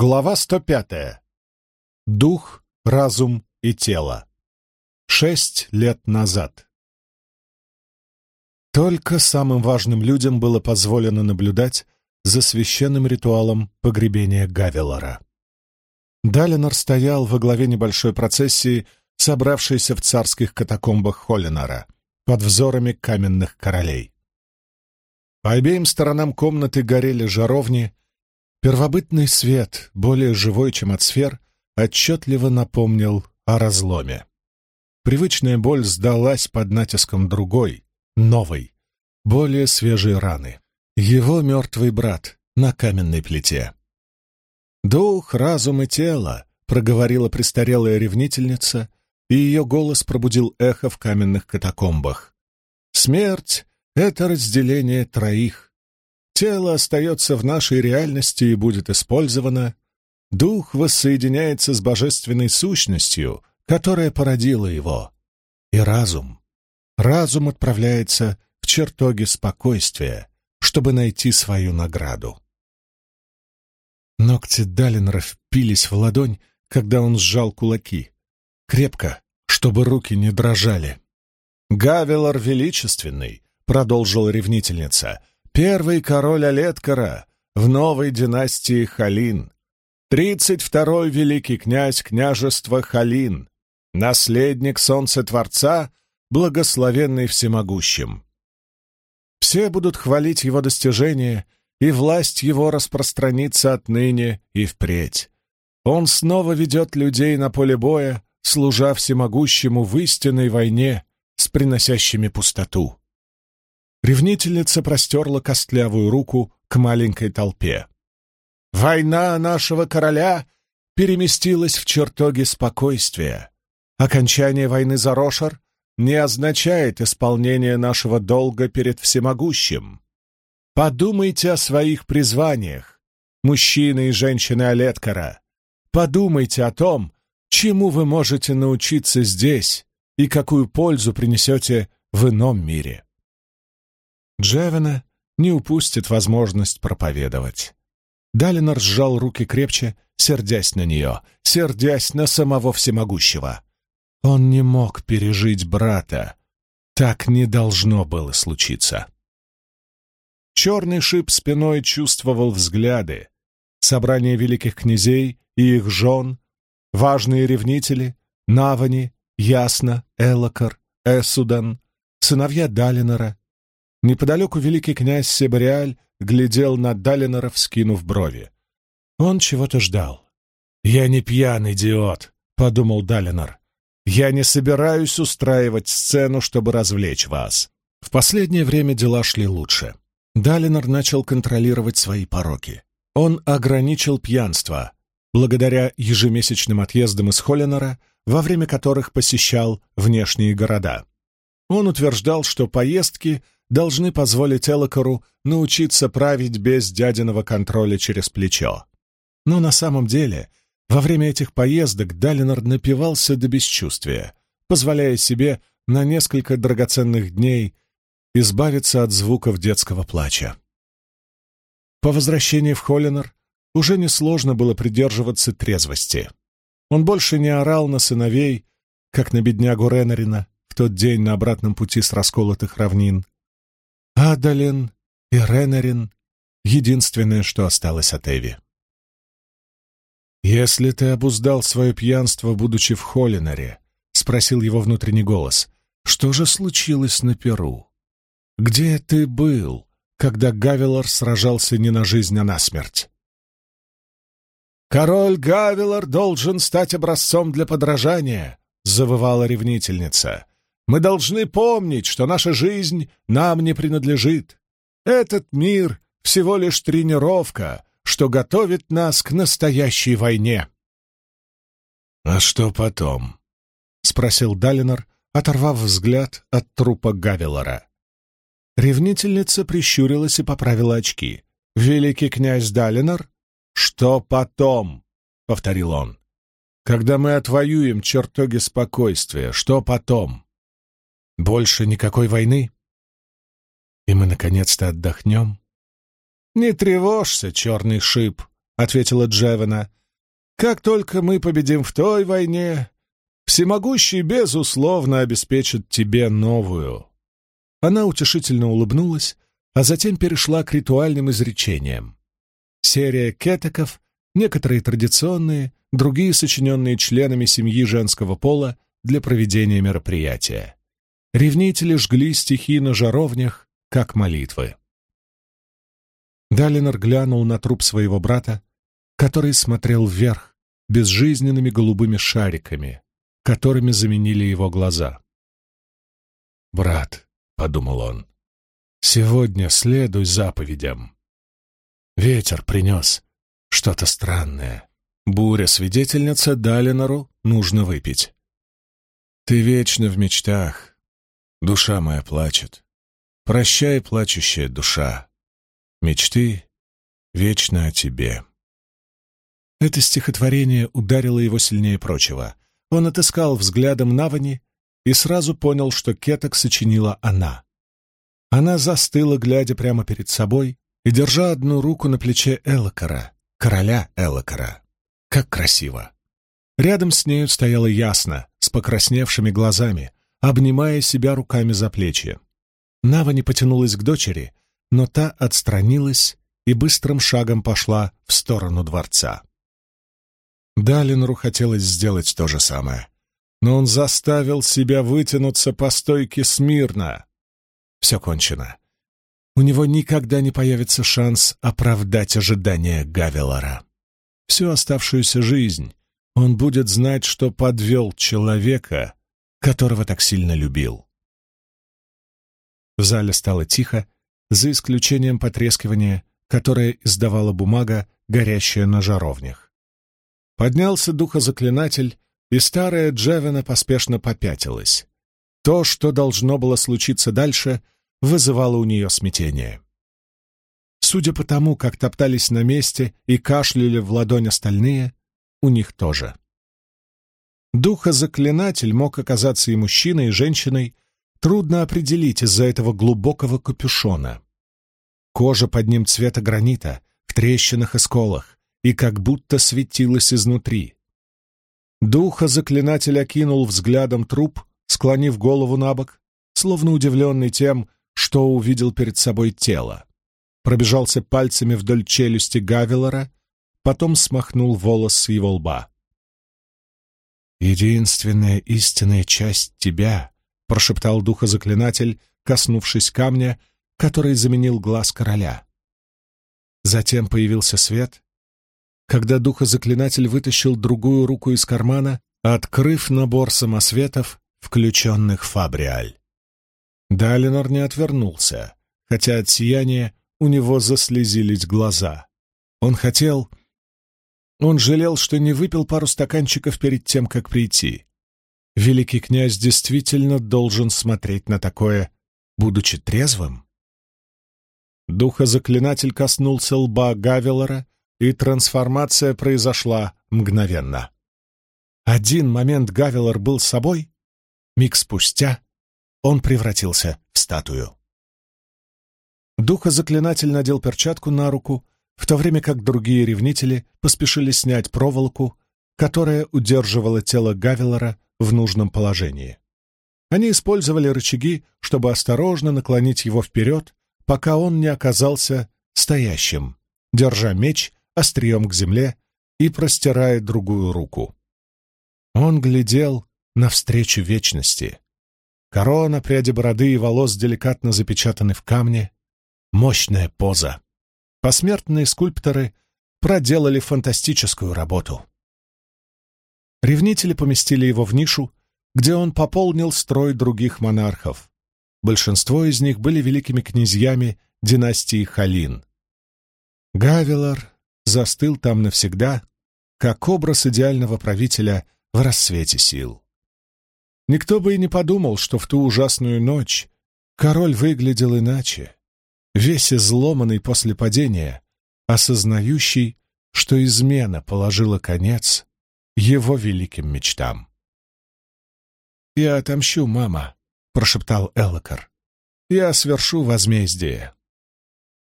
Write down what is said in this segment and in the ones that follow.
Глава 105. Дух, разум и тело. Шесть лет назад. Только самым важным людям было позволено наблюдать за священным ритуалом погребения Гавелора. Далинор стоял во главе небольшой процессии, собравшейся в царских катакомбах Холлинора, под взорами каменных королей. По обеим сторонам комнаты горели жаровни, Первобытный свет, более живой, чем от сфер, отчетливо напомнил о разломе. Привычная боль сдалась под натиском другой, новой, более свежей раны. Его мертвый брат на каменной плите. «Дух, разум и тело», — проговорила престарелая ревнительница, и ее голос пробудил эхо в каменных катакомбах. «Смерть — это разделение троих, Тело остается в нашей реальности и будет использовано. Дух воссоединяется с божественной сущностью, которая породила его. И разум. Разум отправляется в чертоги спокойствия, чтобы найти свою награду. Ногти Далинора впились в ладонь, когда он сжал кулаки. Крепко, чтобы руки не дрожали. «Гавелор Величественный», — продолжила ревнительница, — Первый король Олеткара в новой династии Халин. Тридцать второй великий князь княжества Халин. Наследник Солнца-Творца, благословенный всемогущим. Все будут хвалить его достижения, и власть его распространится отныне и впредь. Он снова ведет людей на поле боя, служа всемогущему в истинной войне с приносящими пустоту. Ревнительница простерла костлявую руку к маленькой толпе. «Война нашего короля переместилась в чертоги спокойствия. Окончание войны за Рошар не означает исполнение нашего долга перед всемогущим. Подумайте о своих призваниях, мужчины и женщины Олеткара. Подумайте о том, чему вы можете научиться здесь и какую пользу принесете в ином мире. Джевена не упустит возможность проповедовать. Далинор сжал руки крепче, сердясь на нее, сердясь на самого всемогущего. Он не мог пережить брата. Так не должно было случиться. Черный шип спиной чувствовал взгляды. Собрание великих князей и их жен, важные ревнители, Навани, Ясна, Элокар, Эсудан, сыновья Далинора, Неподалеку великий князь Себариаль глядел на Далинора, вскинув брови. Он чего-то ждал. «Я не пьяный идиот», — подумал Далинор. «Я не собираюсь устраивать сцену, чтобы развлечь вас». В последнее время дела шли лучше. Далинор начал контролировать свои пороки. Он ограничил пьянство, благодаря ежемесячным отъездам из Холлинора, во время которых посещал внешние города. Он утверждал, что поездки — должны позволить Элокору научиться править без дядиного контроля через плечо. Но на самом деле, во время этих поездок Далинор напивался до бесчувствия, позволяя себе на несколько драгоценных дней избавиться от звуков детского плача. По возвращении в Холлинор уже несложно было придерживаться трезвости. Он больше не орал на сыновей, как на беднягу Ренарина в тот день на обратном пути с расколотых равнин. Адалин и Ренарин — единственное, что осталось от Эви. «Если ты обуздал свое пьянство, будучи в Холлинаре», — спросил его внутренний голос, — «что же случилось на Перу? Где ты был, когда Гавилор сражался не на жизнь, а на смерть?» «Король Гавилор должен стать образцом для подражания», — завывала ревнительница. Мы должны помнить, что наша жизнь нам не принадлежит. Этот мир — всего лишь тренировка, что готовит нас к настоящей войне. «А что потом?» — спросил Далинор, оторвав взгляд от трупа Гавелора. Ревнительница прищурилась и поправила очки. «Великий князь Далинор? Что потом?» — повторил он. «Когда мы отвоюем чертоги спокойствия, что потом?» Больше никакой войны? И мы наконец-то отдохнем? Не тревожься, черный шип, ответила Джевена. «Как только мы победим в той войне, всемогущий, безусловно, обеспечит тебе новую». Она утешительно улыбнулась, а затем перешла к ритуальным изречениям. Серия кетеков, некоторые традиционные, другие сочиненные членами семьи женского пола для проведения мероприятия. Ревнители жгли стихи на жаровнях, как молитвы. Далинор глянул на труп своего брата, который смотрел вверх, безжизненными голубыми шариками, которыми заменили его глаза. «Брат», — подумал он, — «сегодня следуй заповедям». Ветер принес что-то странное. Буря-свидетельница Далинору нужно выпить. «Ты вечно в мечтах, душа моя плачет. Прощай, плачущая душа. Мечты вечно о тебе». Это стихотворение ударило его сильнее прочего. Он отыскал взглядом Навани и сразу понял, что Кеток сочинила она. Она застыла, глядя прямо перед собой и держа одну руку на плече Элокара, короля Элокара. Как красиво! Рядом с нею стояла ясно, с покрасневшими глазами, обнимая себя руками за плечи. Навани потянулась к дочери, но та отстранилась и быстрым шагом пошла в сторону дворца. Далинру хотелось сделать то же самое, но он заставил себя вытянуться по стойке смирно. Все кончено. У него никогда не появится шанс оправдать ожидания Гавелора. Всю оставшуюся жизнь он будет знать, что подвел человека, которого так сильно любил. В зале стало тихо, за исключением потрескивания, которое издавала бумага, горящая на жаровнях. Поднялся духозаклинатель, и старая Джевена поспешно попятилась. То, что должно было случиться дальше, вызывало у нее смятение. Судя по тому, как топтались на месте и кашляли в ладонь остальные, у них тоже. Духозаклинатель мог оказаться и мужчиной, и женщиной, трудно определить из-за этого глубокого капюшона. Кожа под ним цвета гранита, в трещинах и сколах, и как будто светилась изнутри. Духа-заклинатель окинул взглядом труп, склонив голову на бок, словно удивленный тем, что увидел перед собой тело. Пробежался пальцами вдоль челюсти Гавелора, потом смахнул волос с его лба. «Единственная истинная часть тебя», — прошептал духозаклинатель, коснувшись камня, который заменил глаз короля. Затем появился свет, когда духозаклинатель вытащил другую руку из кармана, открыв набор самосветов, включенных в фабриаль. Далинор не отвернулся, хотя от сияния у него заслезились глаза. Он хотел... Он жалел, что не выпил пару стаканчиков перед тем, как прийти. Великий князь действительно должен смотреть на такое, будучи трезвым. Духозаклинатель коснулся лба Гавелора, и трансформация произошла мгновенно. Один момент Гавелор был собой, миг спустя он превратился в статую. Духозаклинатель надел перчатку на руку, в то время как другие ревнители поспешили снять проволоку, которая удерживала тело Гавелора в нужном положении. Они использовали рычаги, чтобы осторожно наклонить его вперед, пока он не оказался стоящим, держа меч острием к земле и простирая другую руку. Он глядел навстречу вечности. Корона, пряди бороды и волос деликатно запечатаны в камне. Мощная поза. Посмертные скульпторы проделали фантастическую работу. Ревнители поместили его в нишу, где он пополнил строй других монархов. Большинство из них были великими князьями династии Халин. Гавилар застыл там навсегда, как образ идеального правителя в рассвете сил. Никто бы и не подумал, что в ту ужасную ночь король выглядел иначе, весь изломанный после падения, осознающий, что измена положила конец его великим мечтам. «Я отомщу, мама», — прошептал Элокар. «Я свершу возмездие».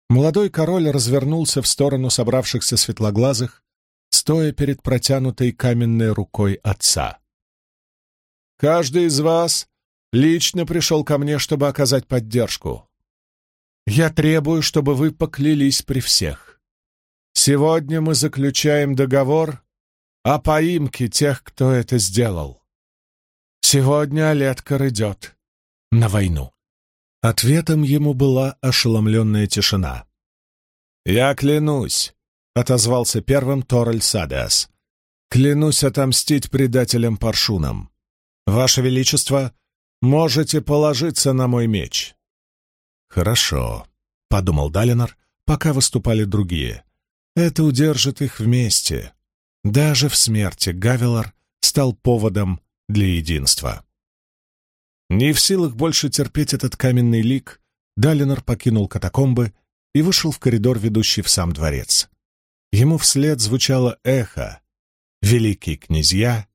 Молодой король развернулся в сторону собравшихся светлоглазых, стоя перед протянутой каменной рукой отца. «Каждый из вас лично пришел ко мне, чтобы оказать поддержку. Я требую, чтобы вы поклялись при всех. Сегодня мы заключаем договор о поимке тех, кто это сделал. Сегодня Олеткар идет на войну». Ответом ему была ошеломленная тишина. «Я клянусь», — отозвался первым Тораль Садеас. «Клянусь отомстить предателям-паршунам. Ваше Величество, можете положиться на мой меч». «Хорошо», — подумал Далинор, пока выступали другие. «Это удержит их вместе. Даже в смерти Гавилар стал поводом для единства». Не в силах больше терпеть этот каменный лик, Далинор покинул катакомбы и вышел в коридор, ведущий в сам дворец. Ему вслед звучало эхо. Великие князья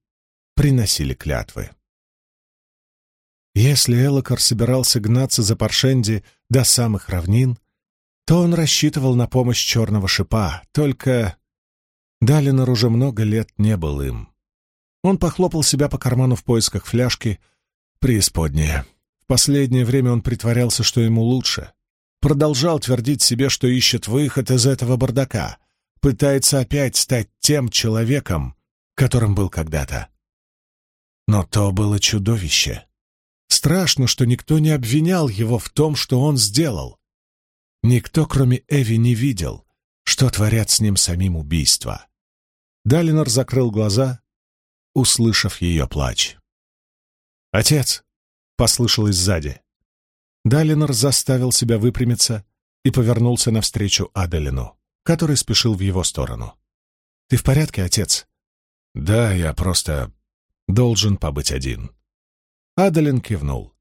приносили клятвы. Если Элокар собирался гнаться за Паршенди до самых равнин, то он рассчитывал на помощь черного шипа, только Далинор уже много лет не был им. Он похлопал себя по карману в поисках фляжки — Преисподняя. В последнее время он притворялся, что ему лучше. Продолжал твердить себе, что ищет выход из этого бардака. Пытается опять стать тем человеком, которым был когда-то. Но то было чудовище. Страшно, что никто не обвинял его в том, что он сделал. Никто, кроме Эви, не видел, что творят с ним самим убийства. Далинор закрыл глаза, услышав ее плач. «Отец!» — послышалось сзади. Далинор заставил себя выпрямиться и повернулся навстречу Аделину, который спешил в его сторону. «Ты в порядке, отец?» «Да, я просто должен побыть один». Адалин кивнул.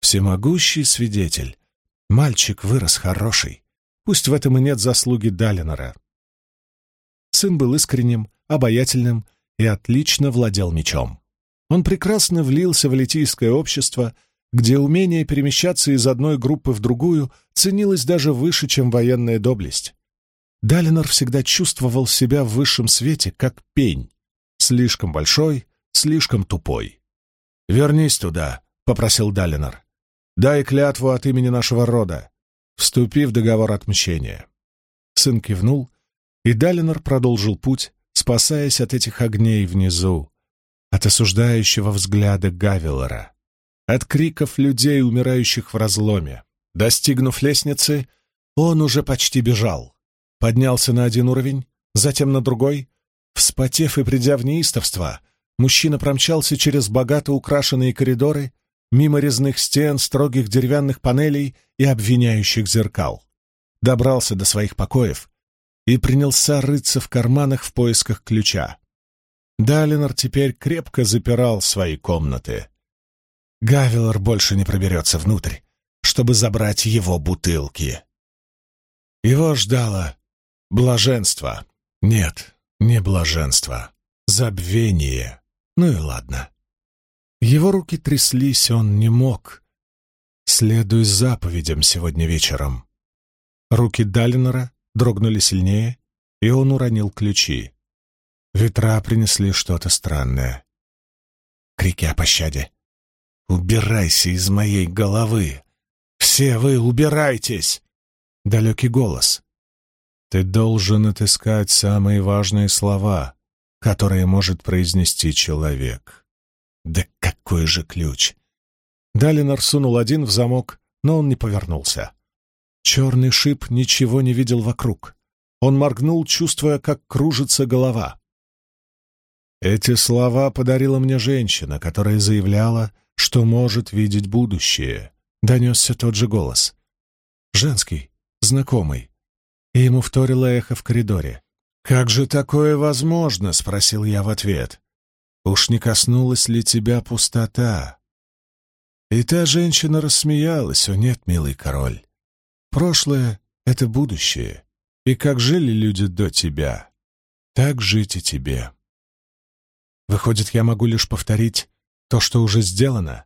«Всемогущий свидетель. Мальчик вырос хороший. Пусть в этом и нет заслуги Далинора». Сын был искренним, обаятельным и отлично владел мечом. Он прекрасно влился в литийское общество, где умение перемещаться из одной группы в другую ценилось даже выше, чем военная доблесть. Далинор всегда чувствовал себя в высшем свете, как пень, слишком большой, слишком тупой. «Вернись туда», — попросил Далинор. «Дай клятву от имени нашего рода. Вступи в договор отмщения». Сын кивнул, и Далинор продолжил путь, спасаясь от этих огней внизу, от осуждающего взгляда Гавелора, от криков людей, умирающих в разломе. Достигнув лестницы, он уже почти бежал. Поднялся на один уровень, затем на другой. Вспотев и придя в неистовство, мужчина промчался через богато украшенные коридоры, мимо резных стен, строгих деревянных панелей и обвиняющих зеркал. Добрался до своих покоев и принялся рыться в карманах в поисках ключа. Далинор теперь крепко запирал свои комнаты. Гавилор больше не проберется внутрь, чтобы забрать его бутылки. Его ждало блаженство. Нет, не блаженство. Забвение. Ну и ладно. Его руки тряслись, он не мог. Следуй заповедям сегодня вечером. Руки Далинора дрогнули сильнее, и он уронил ключи. Ветра принесли что-то странное. Крики о пощаде. «Убирайся из моей головы! Все вы убирайтесь!» Далекий голос. «Ты должен отыскать самые важные слова, которые может произнести человек». «Да какой же ключ!» Далинор сунул один в замок, но он не повернулся. Черный шип ничего не видел вокруг. Он моргнул, чувствуя, как кружится голова. Эти слова подарила мне женщина, которая заявляла, что может видеть будущее. Донесся тот же голос. Женский, знакомый. И ему вторило эхо в коридоре. «Как же такое возможно?» — спросил я в ответ. «Уж не коснулась ли тебя пустота?» И та женщина рассмеялась. «О нет, милый король, прошлое — это будущее, и как жили люди до тебя, так жить и тебе». Выходит, я могу лишь повторить то, что уже сделано?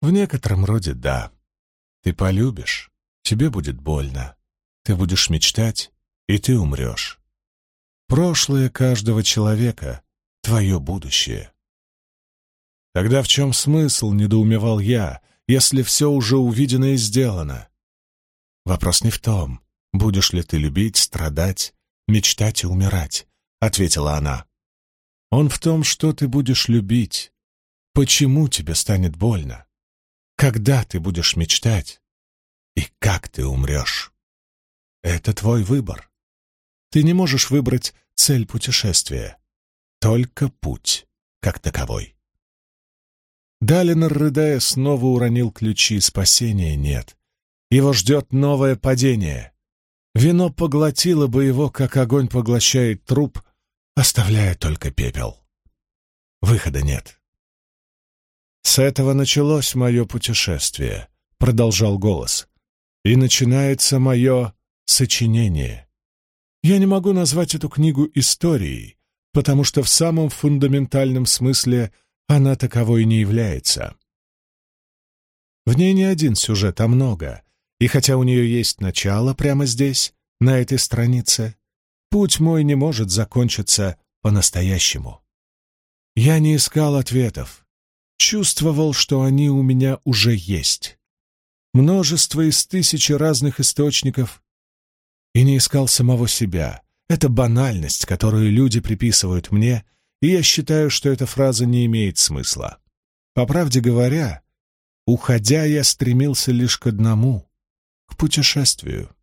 В некотором роде да. Ты полюбишь, тебе будет больно. ты будешь мечтать, и ты умрешь. Прошлое каждого человека — твое будущее. Тогда в чем смысл, недоумевал я, если все уже увидено и сделано? Вопрос не в том, будешь ли ты любить, страдать, мечтать и умирать, — ответила она. Он в том, что ты будешь любить, почему тебе станет больно, когда ты будешь мечтать и как ты умрешь. Это твой выбор. Ты не можешь выбрать цель путешествия, только путь как таковой. Далинор, рыдая, снова уронил ключи. Спасения нет. Его ждет новое падение. Вино поглотило бы его, как огонь поглощает труп, оставляя только пепел. Выхода нет. «С этого началось мое путешествие», — продолжал голос. «И начинается мое сочинение. Я не могу назвать эту книгу историей, потому что в самом фундаментальном смысле — она таковой не является. В ней не один сюжет, а много, и хотя у нее есть начало прямо здесь, на этой странице, путь мой не может закончиться по-настоящему. Я не искал ответов, чувствовал, что они у меня уже есть. Множество из тысячи разных источников, и не искал самого себя. Это банальность, которую люди приписывают мне — и я считаю, что эта фраза не имеет смысла. По правде говоря, уходя, я стремился лишь к одному — к путешествию.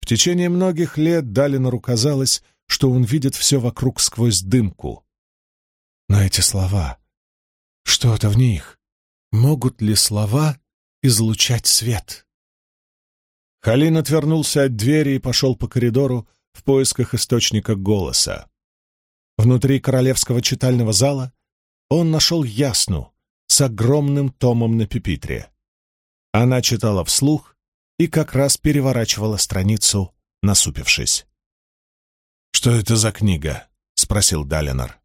В течение многих лет Далинору казалось, что он видит все вокруг сквозь дымку. Но эти слова, что-то в них, могут ли слова излучать свет? Халин отвернулся от двери и пошел по коридору в поисках источника голоса. Внутри королевского читального зала он нашел Ясну с огромным томом на пепитре. Она читала вслух и как раз переворачивала страницу, насупившись. «Что это за книга?» — спросил Далинор.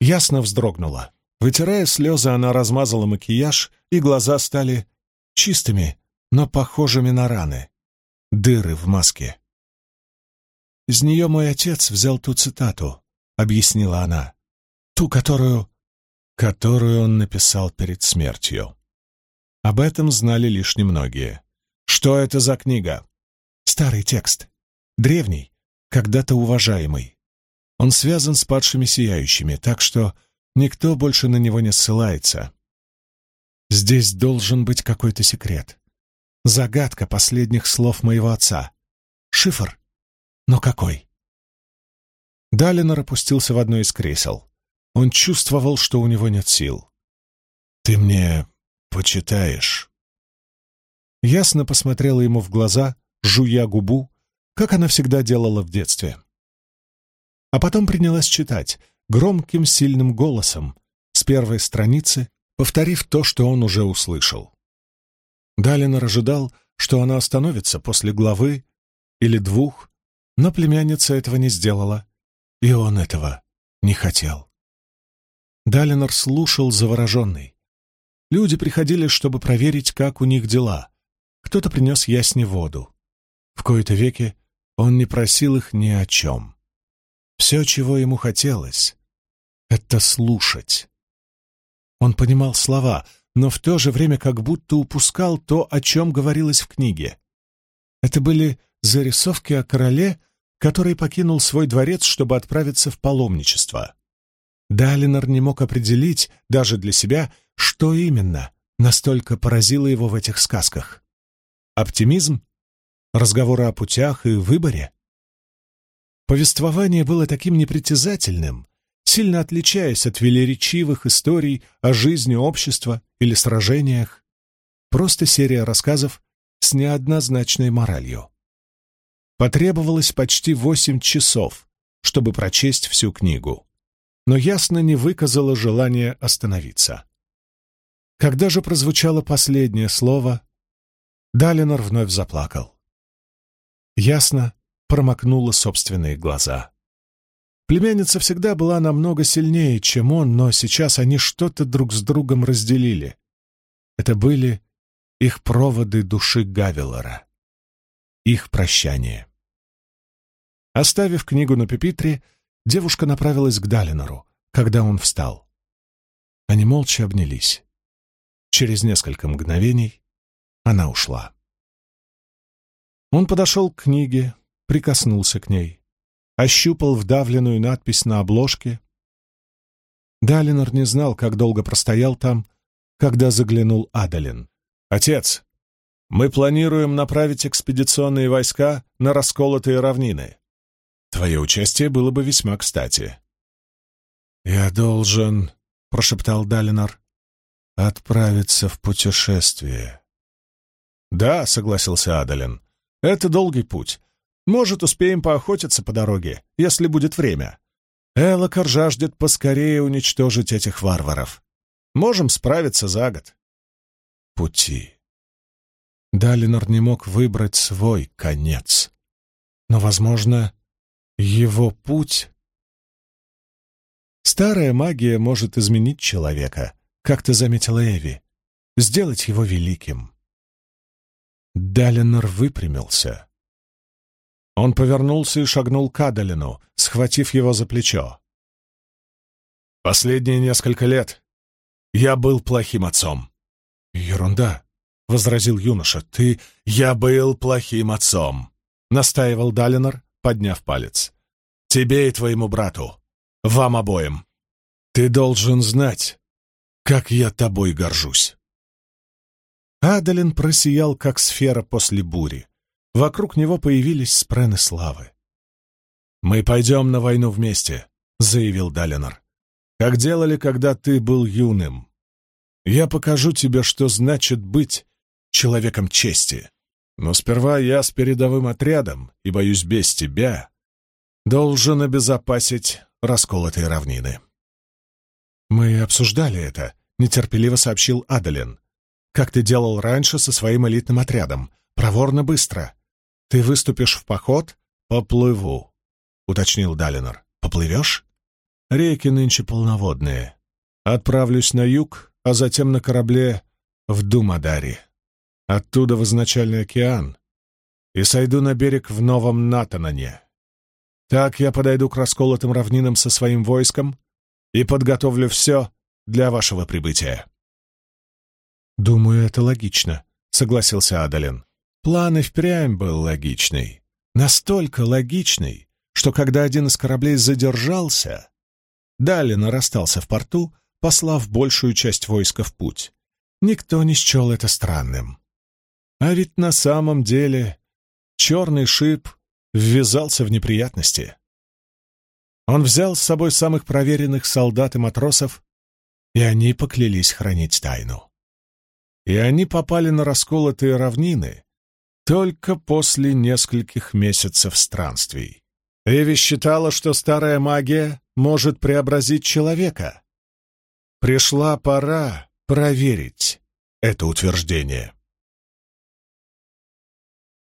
Ясно вздрогнула. Вытирая слезы, она размазала макияж, и глаза стали чистыми, но похожими на раны. Дыры в маске. Из нее мой отец взял ту цитату объяснила она. Ту, которую... которую он написал перед смертью. Об этом знали лишь немногие. Что это за книга? Старый текст. Древний, когда-то уважаемый. Он связан с падшими сияющими, так что никто больше на него не ссылается. Здесь должен быть какой-то секрет. Загадка последних слов моего отца. Шифр. Но какой? Далинор опустился в одно из кресел. Он чувствовал, что у него нет сил. «Ты мне почитаешь?» Ясно посмотрела ему в глаза, жуя губу, как она всегда делала в детстве. А потом принялась читать громким, сильным голосом, с первой страницы, повторив то, что он уже услышал. Далинор ожидал, что она остановится после главы или двух, но племянница этого не сделала и он этого не хотел. Далинор слушал завороженный. Люди приходили, чтобы проверить, как у них дела. Кто-то принес ясне воду. В кои-то веки он не просил их ни о чем. Все, чего ему хотелось, — это слушать. Он понимал слова, но в то же время как будто упускал то, о чем говорилось в книге. Это были зарисовки о короле, который покинул свой дворец, чтобы отправиться в паломничество. Далинор не мог определить, даже для себя, что именно настолько поразило его в этих сказках. Оптимизм? Разговоры о путях и выборе? Повествование было таким непритязательным, сильно отличаясь от велеречивых историй о жизни общества или сражениях. Просто серия рассказов с неоднозначной моралью. Потребовалось почти восемь часов, чтобы прочесть всю книгу, но ясно не выказала желания остановиться. Когда же прозвучало последнее слово, Далинор вновь заплакал. Ясно промокнула собственные глаза. Племянница всегда была намного сильнее, чем он, но сейчас они что-то друг с другом разделили. Это были их проводы души Гавелора. их прощание. Оставив книгу на пепитре, девушка направилась к Далинору, когда он встал. Они молча обнялись. Через несколько мгновений она ушла. Он подошел к книге, прикоснулся к ней, ощупал вдавленную надпись на обложке. Далинор не знал, как долго простоял там, когда заглянул Адалин. «Отец, мы планируем направить экспедиционные войска на расколотые равнины. Твое участие было бы весьма кстати». «Я должен», — прошептал Далинор, — «отправиться в путешествие». «Да», — согласился Адалин, — «это долгий путь. Может, успеем поохотиться по дороге, если будет время. Элокар жаждет поскорее уничтожить этих варваров. Можем справиться за год». Пути. Далинор не мог выбрать свой конец. Но, возможно, его путь... Старая магия может изменить человека, как ты заметила Эви, сделать его великим. Далинор выпрямился. Он повернулся и шагнул к Адалину, схватив его за плечо. «Последние несколько лет я был плохим отцом». «Ерунда», — возразил юноша. «Ты... Я был плохим отцом», — настаивал Далинор, подняв палец. «Тебе и твоему брату. Вам обоим. Ты должен знать, как я тобой горжусь». Адалин просиял, как сфера после бури. Вокруг него появились спрены славы. «Мы пойдем на войну вместе», — заявил Далинор. «Как делали, когда ты был юным. Я покажу тебе, что значит быть человеком чести. Но сперва я с передовым отрядом, и, боюсь, без тебя, должен обезопасить расколотые равнины». «Мы обсуждали это», — нетерпеливо сообщил Адалин. «Как ты делал раньше со своим элитным отрядом, проворно быстро. Ты выступишь в поход? Поплыву», — уточнил Далинор. «Поплывешь?» «Реки нынче полноводные. Отправлюсь на юг, а затем на корабле в Думадари. Оттуда в изначальный океан и сойду на берег в Новом Натанане. Так я подойду к расколотым равнинам со своим войском и подготовлю все для вашего прибытия». «Думаю, это логично», — согласился Адалин. План и впрямь был логичный. Настолько логичный, что когда один из кораблей задержался, Далин расстался в порту, послав большую часть войска в путь. Никто не счел это странным. А ведь на самом деле черный шип ввязался в неприятности. Он взял с собой самых проверенных солдат и матросов, и они поклялись хранить тайну. И они попали на расколотые равнины только после нескольких месяцев странствий. Эви считала, что старая магия может преобразить человека. Пришла пора проверить это утверждение.